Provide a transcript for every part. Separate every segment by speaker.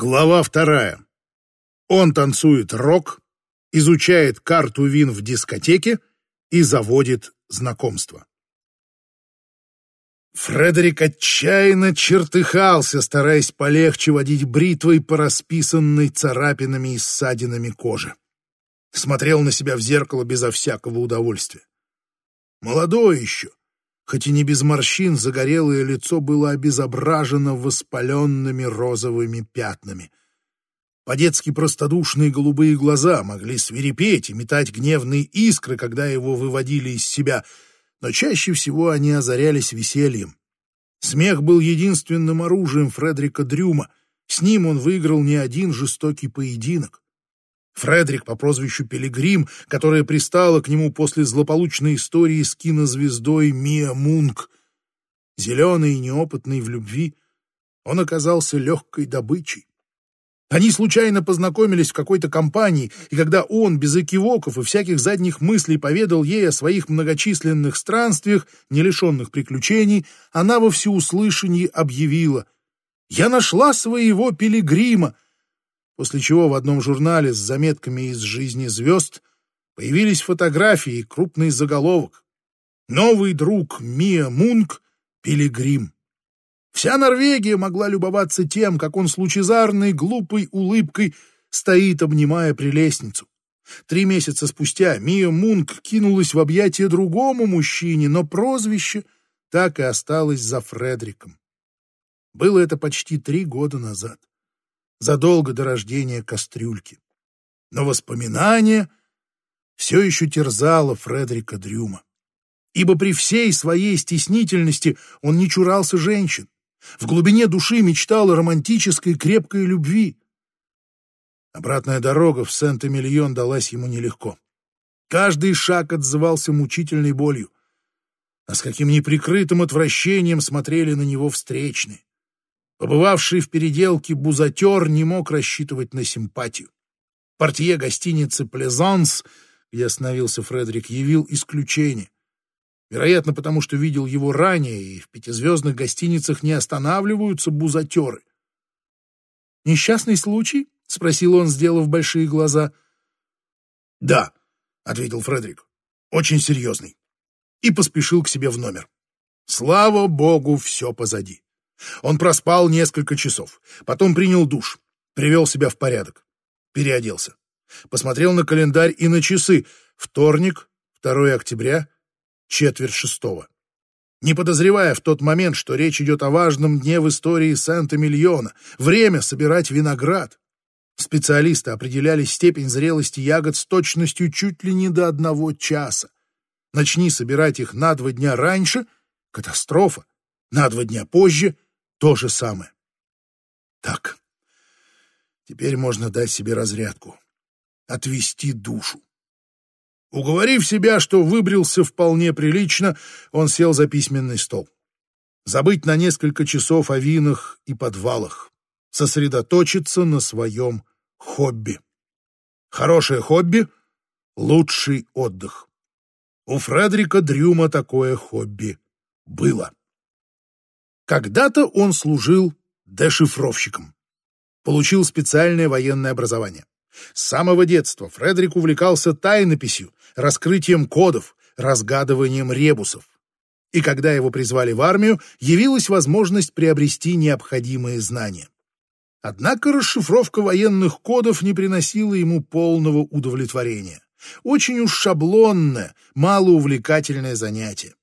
Speaker 1: Глава вторая. Он танцует рок, изучает карту вин в дискотеке и заводит знакомство. Фредерик отчаянно чертыхался, стараясь полегче водить бритвой по расписанной царапинами и ссадинами кожи. Смотрел на себя в зеркало безо всякого удовольствия. Молодой еще, хоть и не без морщин, загорелое лицо было обезображено воспаленными розовыми пятнами. По-детски простодушные голубые глаза могли свирепеть и метать гневные искры, когда его выводили из себя, но чаще всего они озарялись весельем. Смех был единственным оружием Фредерика Дрюма. С ним он выиграл не один жестокий поединок. Фредерик по прозвищу Пилигрим, которая пристала к нему после злополучной истории с кинозвездой Мия Мунк. Зеленый и неопытный в любви, он оказался легкой добычей. Они случайно познакомились в какой-то компании, и когда он, без экивоков и всяких задних мыслей, поведал ей о своих многочисленных странствиях, не лишенных приключений, она во всеуслышании объявила «Я нашла своего пилигрима!» После чего в одном журнале с заметками из жизни звезд появились фотографии и крупный заголовок. Новый друг Мия Мунк — Пилигрим. Вся Норвегия могла любоваться тем, как он с лучезарной, глупой улыбкой стоит, обнимая прелестницу. Три месяца спустя Мия Мунк кинулась в объятия другому мужчине, но прозвище так и осталось за Фредриком. Было это почти три года назад задолго до рождения кастрюльки. Но воспоминание все еще терзало Фредерика Дрюма. Ибо при всей своей стеснительности он не чурался женщин. В глубине души мечтал о романтической крепкой любви. Обратная дорога в Сент-Эмильон далась ему нелегко. Каждый шаг отзывался мучительной болью. А с каким неприкрытым отвращением смотрели на него встречные. Побывавший в переделке бузатер не мог рассчитывать на симпатию. Портье гостиницы «Плезанс», где остановился Фредерик, явил исключение. Вероятно, потому что видел его ранее, и в пятизвездных гостиницах не останавливаются бузатеры. «Несчастный случай?» — спросил он, сделав большие глаза. «Да», — ответил Фредерик, — «очень серьезный». И поспешил к себе в номер. Слава богу, все позади. Он проспал несколько часов, потом принял душ, привел себя в порядок, переоделся. Посмотрел на календарь и на часы. Вторник, 2 октября, четверть шестого. Не подозревая в тот момент, что речь идет о важном дне в истории Санта-Миллиона, время собирать виноград. Специалисты определяли степень зрелости ягод с точностью чуть ли не до одного часа. Начни собирать их на два дня раньше — катастрофа, на два дня позже — то же самое. Так, теперь можно дать себе разрядку, отвести душу. Уговорив себя, что выбрился вполне прилично, он сел за письменный стол. Забыть на несколько часов о винах и подвалах, сосредоточиться на своем хобби. Хорошее хобби — лучший отдых. У Фредерика Дрюма такое хобби было. Когда-то он служил дешифровщиком. Получил специальное военное образование. С самого детства Фредерик увлекался тайнописью, раскрытием кодов, разгадыванием ребусов. И когда его призвали в армию, явилась возможность приобрести необходимые знания. Однако расшифровка военных кодов не приносила ему полного удовлетворения. Очень уж шаблонное, малоувлекательное занятие.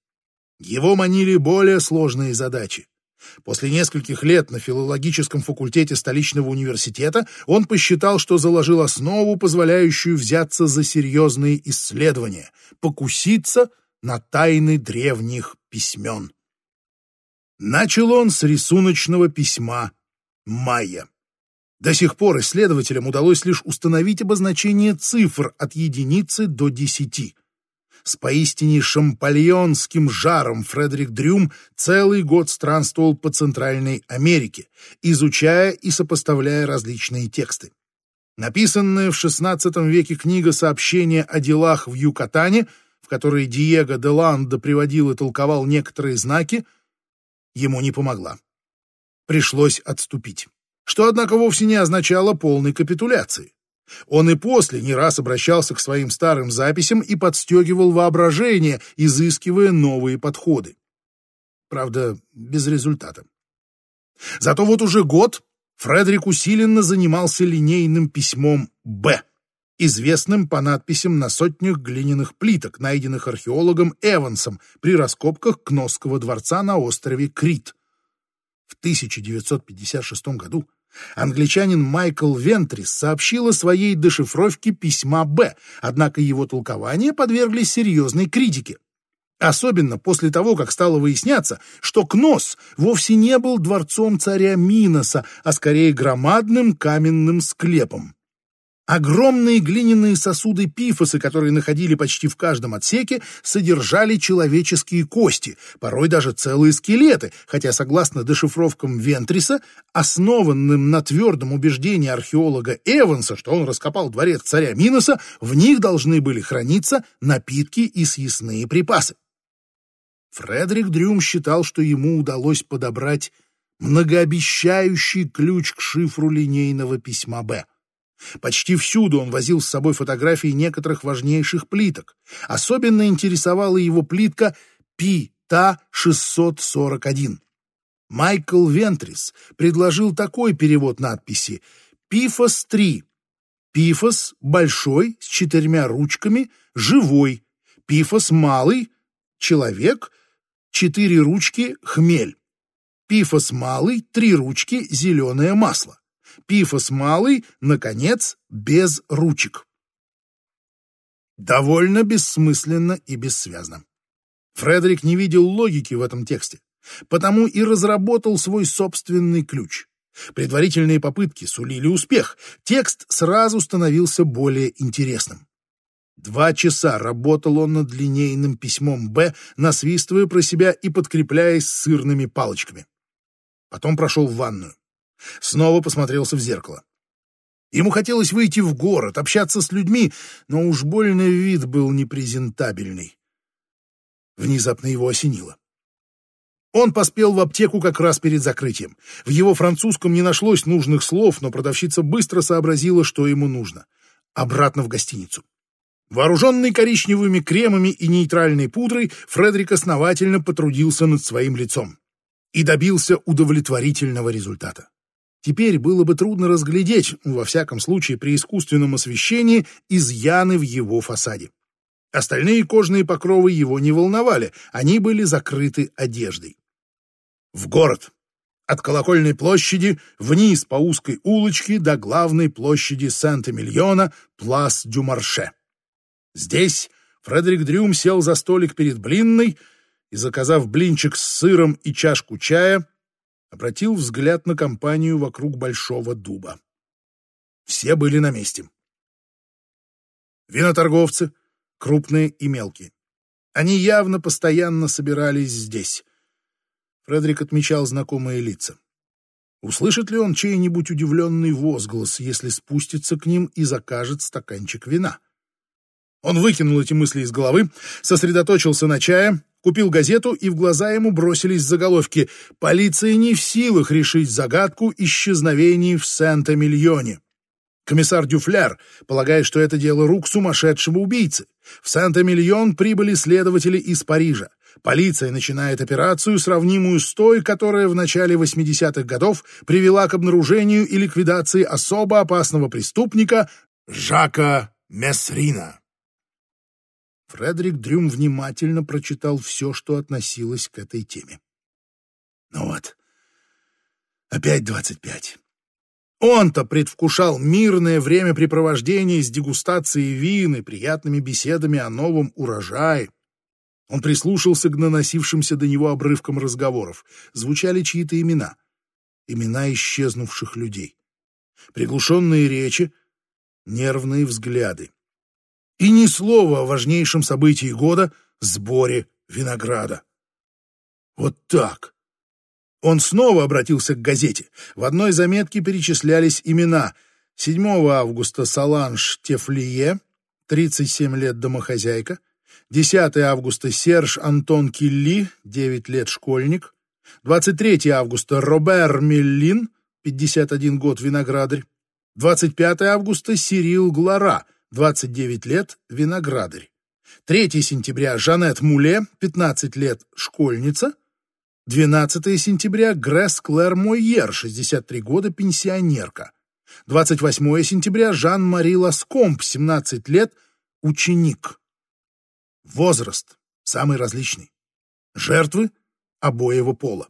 Speaker 1: Его манили более сложные задачи. После нескольких лет на филологическом факультете столичного университета он посчитал, что заложил основу, позволяющую взяться за серьезные исследования, покуситься на тайны древних письмен. Начал он с рисуночного письма «Майя». До сих пор исследователям удалось лишь установить обозначение цифр от единицы до десяти. С поистине шампальонским жаром Фредерик Дрюм целый год странствовал по Центральной Америке, изучая и сопоставляя различные тексты. Написанная в XVI веке книга «Сообщения о делах в Юкатане», в которой Диего де Ландо приводил и толковал некоторые знаки, ему не помогла. Пришлось отступить. что, однако, вовсе не означало полной капитуляции. Он и после не раз обращался к своим старым записям и подстегивал воображение, изыскивая новые подходы. Правда, без результата. Зато вот уже год Фредерик усиленно занимался линейным письмом «Б», известным по надписям на сотнях глиняных плиток, найденных археологом Эвансом при раскопках Кносского дворца на острове Крит. В 1956 году англичанин Майкл Вентрис сообщил о своей дешифровке письма «Б», однако его толкования подверглись серьезной критике. Особенно после того, как стало выясняться, что Кнос вовсе не был дворцом царя Миноса, а скорее громадным каменным склепом. Огромные глиняные сосуды пифосы, которые находили почти в каждом отсеке, содержали человеческие кости, порой даже целые скелеты, хотя, согласно дешифровкам Вентриса, основанным на твердом убеждении археолога Эванса, что он раскопал дворец царя Миноса, в них должны были храниться напитки и съестные припасы. Фредерик Дрюм считал, что ему удалось подобрать многообещающий ключ к шифру линейного письма «Б». Почти всюду он возил с собой фотографии некоторых важнейших плиток. Особенно интересовала его плитка Пи-Та-641. Майкл Вентрис предложил такой перевод надписи «Пифос-3». Пифос большой, с четырьмя ручками, живой. Пифос малый, человек, четыре ручки, хмель. Пифос малый, три ручки, зеленое масло. Пифос малый, наконец, без ручек. Довольно бессмысленно и бессвязно. Фредерик не видел логики в этом тексте, потому и разработал свой собственный ключ. Предварительные попытки сулили успех, текст сразу становился более интересным. Два часа работал он над линейным письмом «Б», насвистывая про себя и подкрепляясь сырными палочками. Потом прошел в ванную. Снова посмотрелся в зеркало. Ему хотелось выйти в город, общаться с людьми, но уж больно вид был непрезентабельный. Внезапно его осенило. Он поспел в аптеку как раз перед закрытием. В его французском не нашлось нужных слов, но продавщица быстро сообразила, что ему нужно. Обратно в гостиницу. Вооруженный коричневыми кремами и нейтральной пудрой, Фредерик основательно потрудился над своим лицом и добился удовлетворительного результата. Теперь было бы трудно разглядеть, во всяком случае при искусственном освещении, изъяны в его фасаде. Остальные кожные покровы его не волновали, они были закрыты одеждой. В город. От колокольной площади вниз по узкой улочке до главной площади Сент-Эмильона, Плас-Дю-Марше. Здесь Фредерик Дрюм сел за столик перед блинной и, заказав блинчик с сыром и чашку чая, обратил взгляд на компанию вокруг большого дуба. Все были на месте. Виноторговцы, крупные и мелкие. Они явно постоянно собирались здесь. Фредерик отмечал знакомые лица. Услышит ли он чей-нибудь удивленный возглас, если спустится к ним и закажет стаканчик вина? Он выкинул эти мысли из головы, сосредоточился на чае, купил газету, и в глаза ему бросились заголовки «Полиция не в силах решить загадку исчезновений в Сент-Эмильоне». Комиссар Дюфляр полагает, что это дело рук сумасшедшего убийцы. В Сент-Эмильон прибыли следователи из Парижа. Полиция начинает операцию, сравнимую с той, которая в начале 80-х годов привела к обнаружению и ликвидации особо опасного преступника Жака Месрина. Фредерик Дрюм внимательно прочитал все, что относилось к этой теме. Ну вот, опять двадцать пять. Он-то предвкушал мирное времяпрепровождение с дегустацией вин приятными беседами о новом урожае. Он прислушался к наносившимся до него обрывкам разговоров. Звучали чьи-то имена. Имена исчезнувших людей. Приглушенные речи, нервные взгляды. И ни слова о важнейшем событии года — сборе винограда. Вот так. Он снова обратился к газете. В одной заметке перечислялись имена. 7 августа Саланж Тефлие, 37 лет домохозяйка. 10 августа Серж Антон Килли, 9 лет школьник. 23 августа Робер Миллин, 51 год, виноградарь. 25 августа Сирил Глара, 29 лет, виноградарь. 3 сентября Жанет Муле, 15 лет, школьница. 12 сентября Гресс Клэр Мойер, 63 года, пенсионерка. 28 сентября Жан-Мари Ласкомп, 17 лет, ученик. Возраст самый различный. Жертвы обоего пола.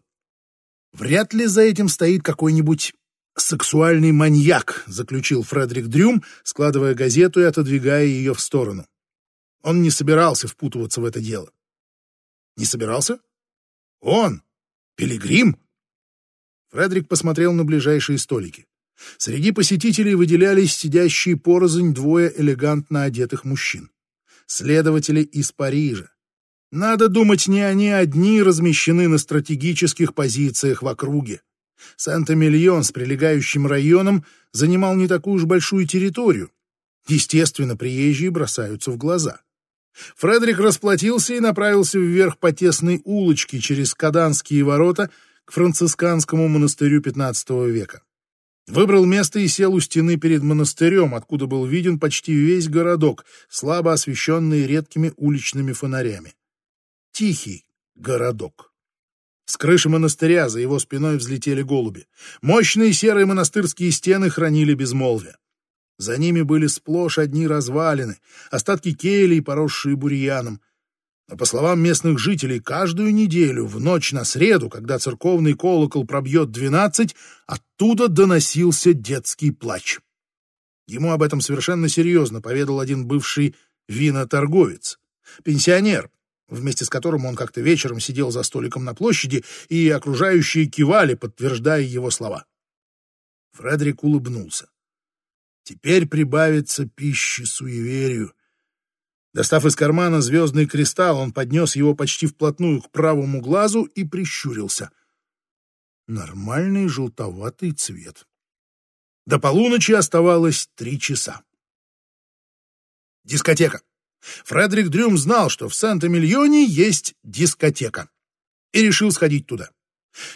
Speaker 1: Вряд ли за этим стоит какой-нибудь сексуальный маньяк, заключил Фредерик Дрюм, складывая газету и отодвигая ее в сторону. Он не собирался впутываться в это дело. Не собирался? Он? Пилигрим? Фредерик посмотрел на ближайшие столики. Среди посетителей выделялись сидящие порознь двое элегантно одетых мужчин. Следователи из Парижа. Надо думать, не они одни размещены на стратегических позициях в округе. Санта-Мильон с прилегающим районом занимал не такую уж большую территорию. Естественно, приезжие бросаются в глаза. Фредерик расплатился и направился вверх по тесной улочке через Каданские ворота к францисканскому монастырю XV века. Выбрал место и сел у стены перед монастырем, откуда был виден почти весь городок, слабо освещенный редкими уличными фонарями. Тихий городок. С крыши монастыря за его спиной взлетели голуби. Мощные серые монастырские стены хранили безмолвие. За ними были сплошь одни развалины, остатки келей, поросшие бурьяном. Но, по словам местных жителей, каждую неделю, в ночь на среду, когда церковный колокол пробьет двенадцать, оттуда доносился детский плач. Ему об этом совершенно серьезно поведал один бывший виноторговец, пенсионер, вместе с которым он как-то вечером сидел за столиком на площади, и окружающие кивали, подтверждая его слова. Фредерик улыбнулся. Теперь прибавится пищи суеверию. Достав из кармана звездный кристалл, он поднес его почти вплотную к правому глазу и прищурился. Нормальный желтоватый цвет. До полуночи оставалось три часа. Дискотека. Фредерик Дрюм знал, что в Санта-Мильоне есть дискотека, и решил сходить туда.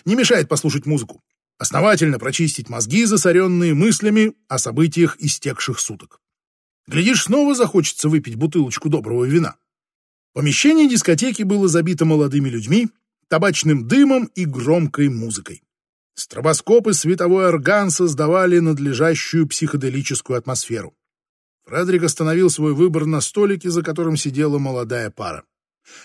Speaker 1: Не мешает послушать музыку основательно прочистить мозги, засоренные мыслями о событиях истекших суток. Глядишь, снова захочется выпить бутылочку доброго вина. Помещение дискотеки было забито молодыми людьми, табачным дымом и громкой музыкой. Стробоскопы световой орган создавали надлежащую психоделическую атмосферу. Фредерик остановил свой выбор на столике, за которым сидела молодая пара.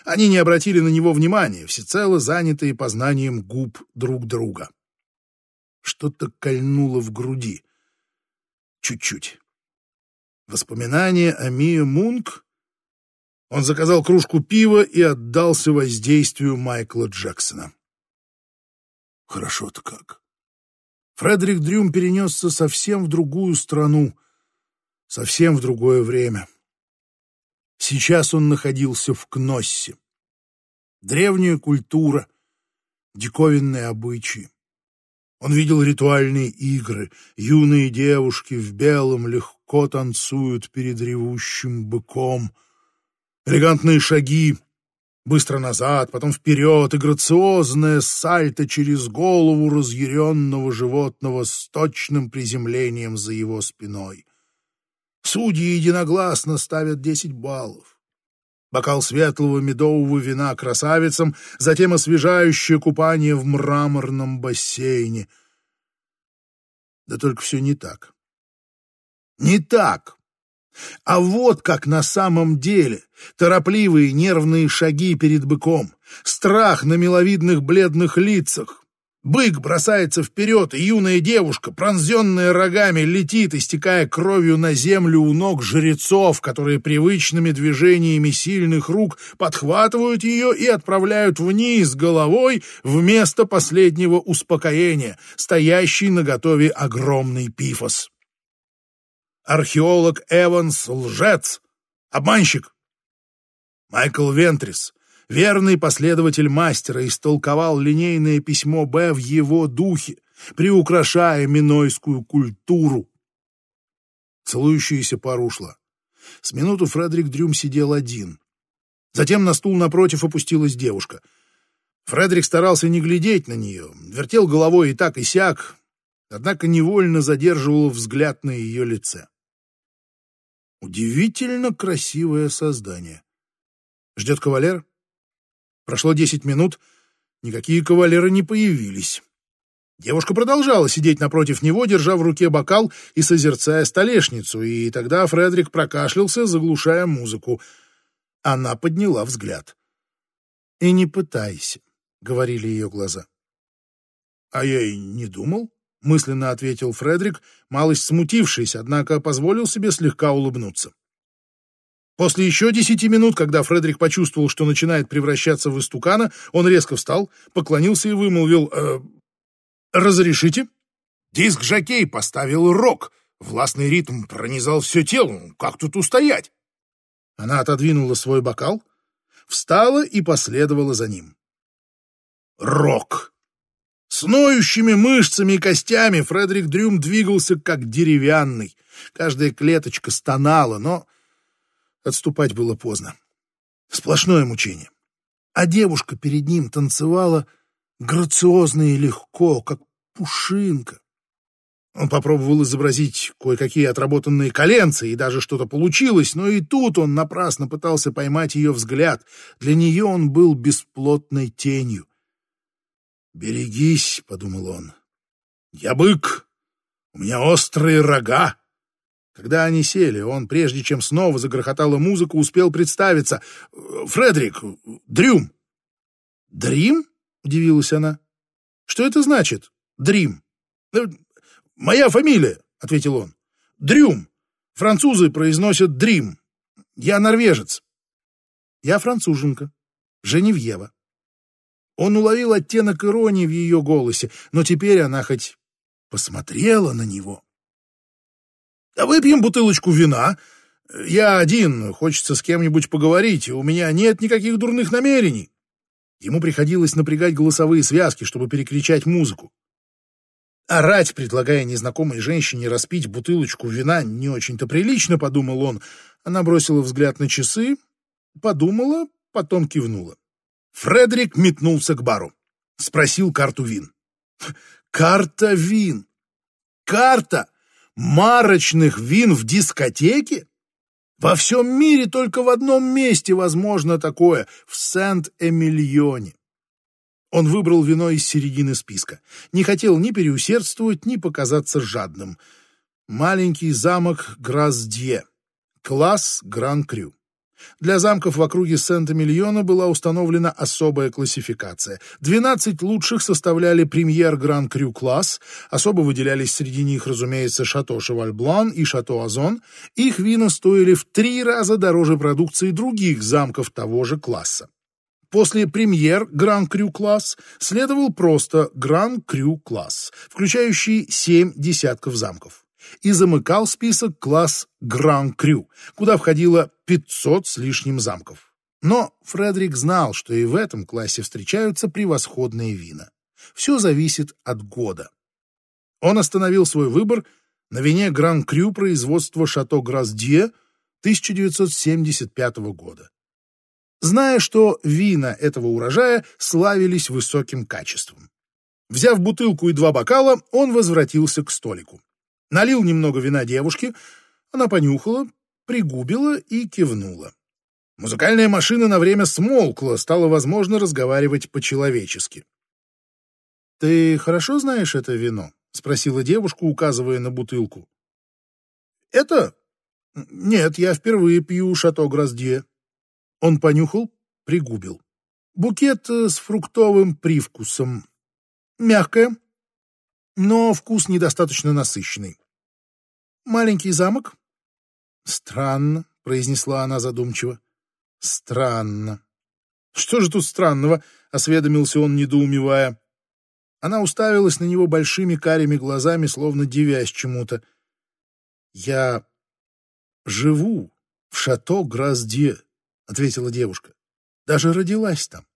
Speaker 1: Они не обратили на него внимания, всецело занятые познанием губ друг друга. Что-то кольнуло в груди. Чуть-чуть. Воспоминание о Мия Мунк? Он заказал кружку пива и отдался воздействию Майкла Джексона. Хорошо-то как. Фредерик Дрюм перенесся совсем в другую страну, совсем в другое время. Сейчас он находился в Кноссе. Древняя культура, диковинные обычаи. Он видел ритуальные игры. Юные девушки в белом легко танцуют перед ревущим быком. Элегантные шаги, быстро назад, потом вперед, и грациозное сальто через голову разъяренного животного с точным приземлением за его спиной. Судьи единогласно ставят десять баллов бокал светлого медового вина красавицам, затем освежающее купание в мраморном бассейне. Да только все не так. Не так. А вот как на самом деле. Торопливые нервные шаги перед быком, страх на миловидных бледных лицах, Бык бросается вперед, и юная девушка, пронзенная рогами, летит, истекая кровью на землю у ног жрецов, которые привычными движениями сильных рук подхватывают ее и отправляют вниз головой вместо последнего успокоения, стоящий на готове огромный пифос. Археолог Эванс — лжец, обманщик. Майкл Вентрис Верный последователь мастера истолковал линейное письмо Б в его духе, приукрашая минойскую культуру. Целующаяся пара ушла. С минуту Фредерик Дрюм сидел один. Затем на стул напротив опустилась девушка. Фредерик старался не глядеть на нее, вертел головой и так и сяк, однако невольно задерживал взгляд на ее лице. Удивительно красивое создание. Ждет кавалер? Прошло десять минут, никакие кавалеры не появились. Девушка продолжала сидеть напротив него, держа в руке бокал и созерцая столешницу, и тогда Фредерик прокашлялся, заглушая музыку. Она подняла взгляд. «И не пытайся», — говорили ее глаза. «А я и не думал», — мысленно ответил Фредерик, малость смутившись, однако позволил себе слегка улыбнуться. После еще десяти минут, когда Фредерик почувствовал, что начинает превращаться в истукана, он резко встал, поклонился и вымолвил э, «Разрешите?» Диск Жакей поставил рок. Властный ритм пронизал все тело. Как тут устоять? Она отодвинула свой бокал, встала и последовала за ним. Рок. С ноющими мышцами и костями Фредерик Дрюм двигался как деревянный. Каждая клеточка стонала, но отступать было поздно. Сплошное мучение. А девушка перед ним танцевала грациозно и легко, как пушинка. Он попробовал изобразить кое-какие отработанные коленцы, и даже что-то получилось, но и тут он напрасно пытался поймать ее взгляд. Для нее он был бесплотной тенью. «Берегись», — подумал он. «Я бык, у меня острые рога». Когда они сели, он, прежде чем снова загрохотала музыка, успел представиться. «Фредерик, Дрюм». «Дрим?» — удивилась она. «Что это значит, Дрим?» «Моя фамилия», — ответил он. «Дрюм. Французы произносят Дрим. Я норвежец». «Я француженка. Женевьева». Он уловил оттенок иронии в ее голосе, но теперь она хоть посмотрела на него. «А выпьем бутылочку вина. Я один, хочется с кем-нибудь поговорить, у меня нет никаких дурных намерений». Ему приходилось напрягать голосовые связки, чтобы перекричать музыку. Орать, предлагая незнакомой женщине распить бутылочку вина, не очень-то прилично, подумал он. Она бросила взгляд на часы, подумала, потом кивнула. Фредерик метнулся к бару. Спросил карту вин. Карта вин. Карта марочных вин в дискотеке? Во всем мире только в одном месте возможно такое — в Сент-Эмильоне. Он выбрал вино из середины списка. Не хотел ни переусердствовать, ни показаться жадным. Маленький замок Граздье. Класс Гран-Крю. Для замков в округе Сент-Эмильона была установлена особая классификация. 12 лучших составляли премьер Гран-Крю класс, особо выделялись среди них, разумеется, Шато Шевальблан и Шато Азон. Их вина стоили в три раза дороже продукции других замков того же класса. После премьер Гран-Крю класс следовал просто Гран-Крю класс, включающий семь десятков замков. И замыкал список класс Гран-Крю, куда входило 500 с лишним замков. Но Фредерик знал, что и в этом классе встречаются превосходные вина. Все зависит от года. Он остановил свой выбор на вине Гран-Крю производства Шато Граздье 1975 года зная, что вина этого урожая славились высоким качеством. Взяв бутылку и два бокала, он возвратился к столику. Налил немного вина девушке, она понюхала, пригубила и кивнула. Музыкальная машина на время смолкла, стало возможно разговаривать по-человечески. «Ты хорошо знаешь это вино?» — спросила девушка, указывая на бутылку. «Это? Нет, я впервые пью Шато Гроздье». Он понюхал, пригубил. Букет э, с фруктовым привкусом. Мягкое, но вкус недостаточно насыщенный. Маленький замок? Странно, произнесла она задумчиво. Странно. Что же тут странного? осведомился он, недоумевая. Она уставилась на него большими карими глазами, словно дивясь чему-то. Я живу в шато Граздье. — ответила девушка. «Даже родилась там.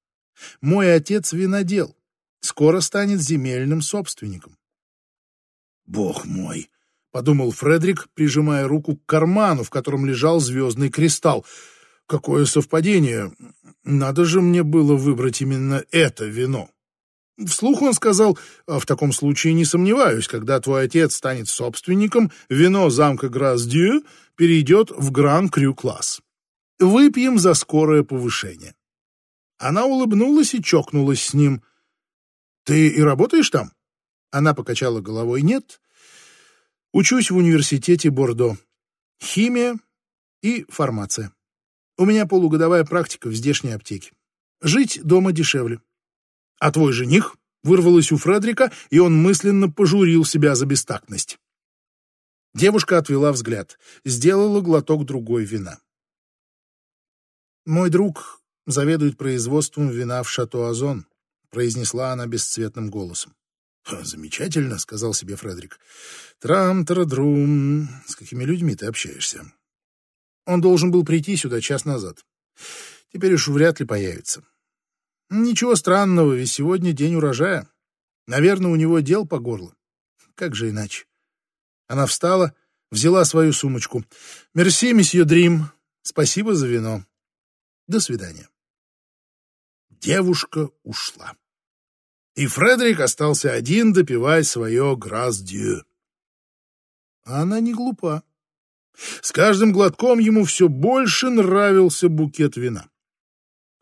Speaker 1: Мой отец винодел. Скоро станет земельным собственником». «Бог мой!» — подумал Фредерик, прижимая руку к карману, в котором лежал звездный кристалл. «Какое совпадение! Надо же мне было выбрать именно это вино!» Вслух он сказал, «А в таком случае не сомневаюсь, когда твой отец станет собственником, вино замка Грас-Дю перейдет в Гран-Крю-класс. Выпьем за скорое повышение. Она улыбнулась и чокнулась с ним. «Ты и работаешь там?» Она покачала головой. «Нет. Учусь в университете Бордо. Химия и фармация. У меня полугодовая практика в здешней аптеке. Жить дома дешевле. А твой жених?» Вырвалось у Фредрика, и он мысленно пожурил себя за бестактность. Девушка отвела взгляд, сделала глоток другой вина. «Мой друг заведует производством вина в Шато-Озон», произнесла она бесцветным голосом. «Замечательно», — сказал себе Фредерик. «Трам-тарадрум. С какими людьми ты общаешься?» Он должен был прийти сюда час назад. Теперь уж вряд ли появится. Ничего странного, ведь сегодня день урожая. Наверное, у него дел по горло. Как же иначе? Она встала, взяла свою сумочку. «Мерси, месье Дрим. Спасибо за вино. До свидания». Девушка ушла. И Фредерик остался один допивать свое «Грас-Дью». А она не глупа. С каждым глотком ему все больше нравился букет вина.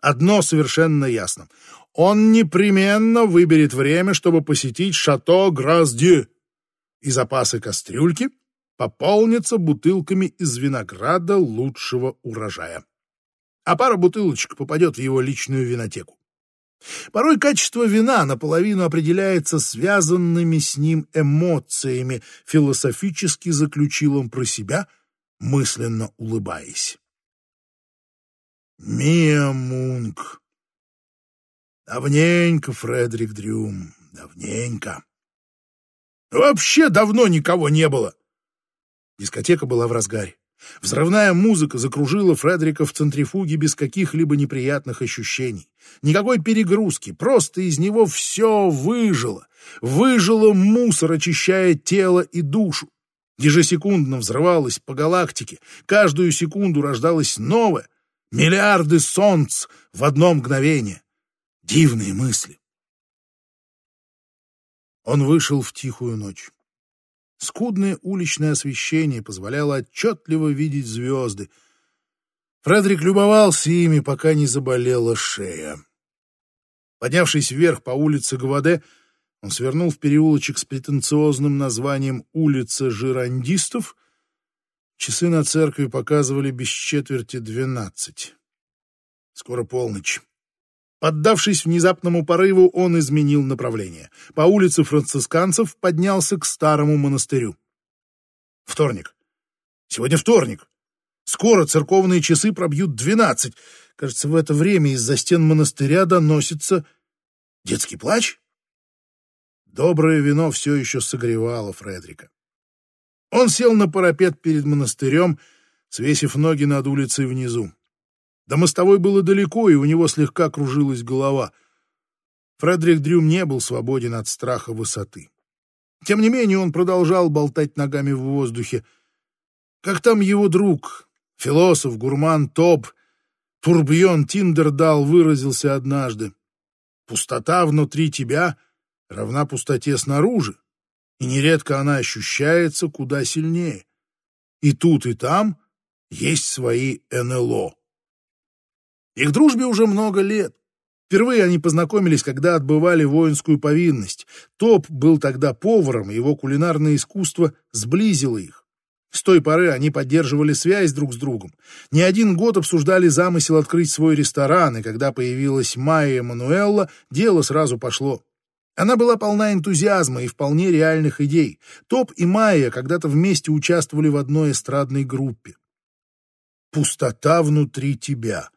Speaker 1: Одно совершенно ясно. Он непременно выберет время, чтобы посетить шато Грас-Дю, и запасы кастрюльки пополнятся бутылками из винограда лучшего урожая. А пара бутылочек попадет в его личную винотеку. Порой качество вина наполовину определяется связанными с ним эмоциями, философически заключил он про себя, мысленно улыбаясь. Мия Мунк. Давненько, Фредерик Дрюм, давненько. Вообще давно никого не было. Дискотека была в разгаре. Взрывная музыка закружила Фредерика в центрифуге без каких-либо неприятных ощущений. Никакой перегрузки, просто из него все выжило. Выжило мусор, очищая тело и душу. Ежесекундно взрывалось по галактике, каждую секунду рождалось новое, Миллиарды солнц в одно мгновение. Дивные мысли. Он вышел в тихую ночь. Скудное уличное освещение позволяло отчетливо видеть звезды. Фредерик любовался ими, пока не заболела шея. Поднявшись вверх по улице Гваде, он свернул в переулочек с претенциозным названием «Улица Жирандистов», Часы на церкви показывали без четверти двенадцать. Скоро полночь. Поддавшись внезапному порыву, он изменил направление. По улице францисканцев поднялся к старому монастырю. Вторник. Сегодня вторник. Скоро церковные часы пробьют двенадцать. Кажется, в это время из-за стен монастыря доносится детский плач. Доброе вино все еще согревало Фредрика. Он сел на парапет перед монастырем, свесив ноги над улицей внизу. До мостовой было далеко, и у него слегка кружилась голова. Фредерик Дрюм не был свободен от страха высоты. Тем не менее он продолжал болтать ногами в воздухе. Как там его друг, философ, гурман Топ, Турбьон Тиндердал выразился однажды. «Пустота внутри тебя равна пустоте снаружи и нередко она ощущается куда сильнее. И тут, и там есть свои НЛО. Их дружбе уже много лет. Впервые они познакомились, когда отбывали воинскую повинность. Топ был тогда поваром, его кулинарное искусство сблизило их. С той поры они поддерживали связь друг с другом. Не один год обсуждали замысел открыть свой ресторан, и когда появилась Майя Мануэлла, дело сразу пошло. Она была полна энтузиазма и вполне реальных идей. Топ и Майя когда-то вместе участвовали в одной эстрадной группе. Пустота внутри тебя.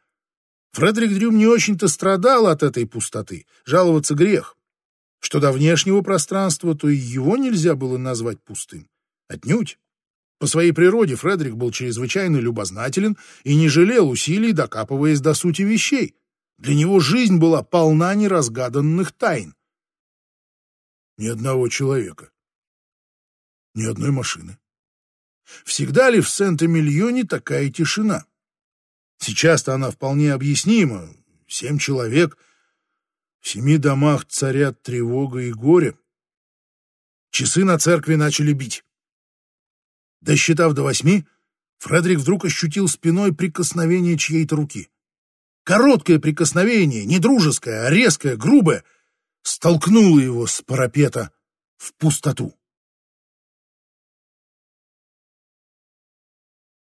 Speaker 1: Фредерик Дрюм не очень-то страдал от этой пустоты. Жаловаться грех. Что до внешнего пространства, то и его нельзя было назвать пустым. Отнюдь. По своей природе Фредерик был чрезвычайно любознателен и не жалел усилий, докапываясь до сути вещей. Для него жизнь была полна неразгаданных тайн. Ни одного человека. Ни одной машины. Всегда ли в Сент-Эмильоне такая тишина? Сейчас-то она вполне объяснима. Семь человек. В семи домах царят тревога и горе. Часы на церкви начали бить. Досчитав до восьми, Фредерик вдруг ощутил спиной прикосновение чьей-то руки. Короткое прикосновение, не дружеское, а резкое, грубое, столкнуло его с парапета в пустоту.